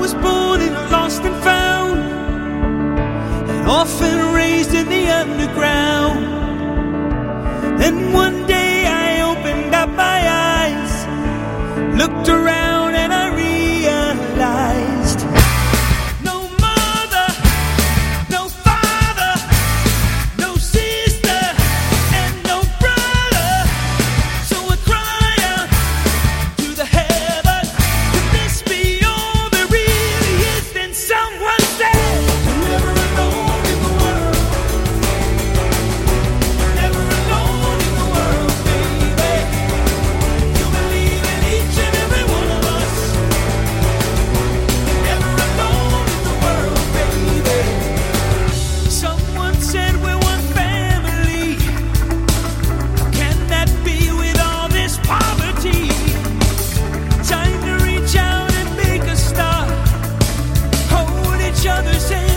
was born and lost and found, and often 交的谁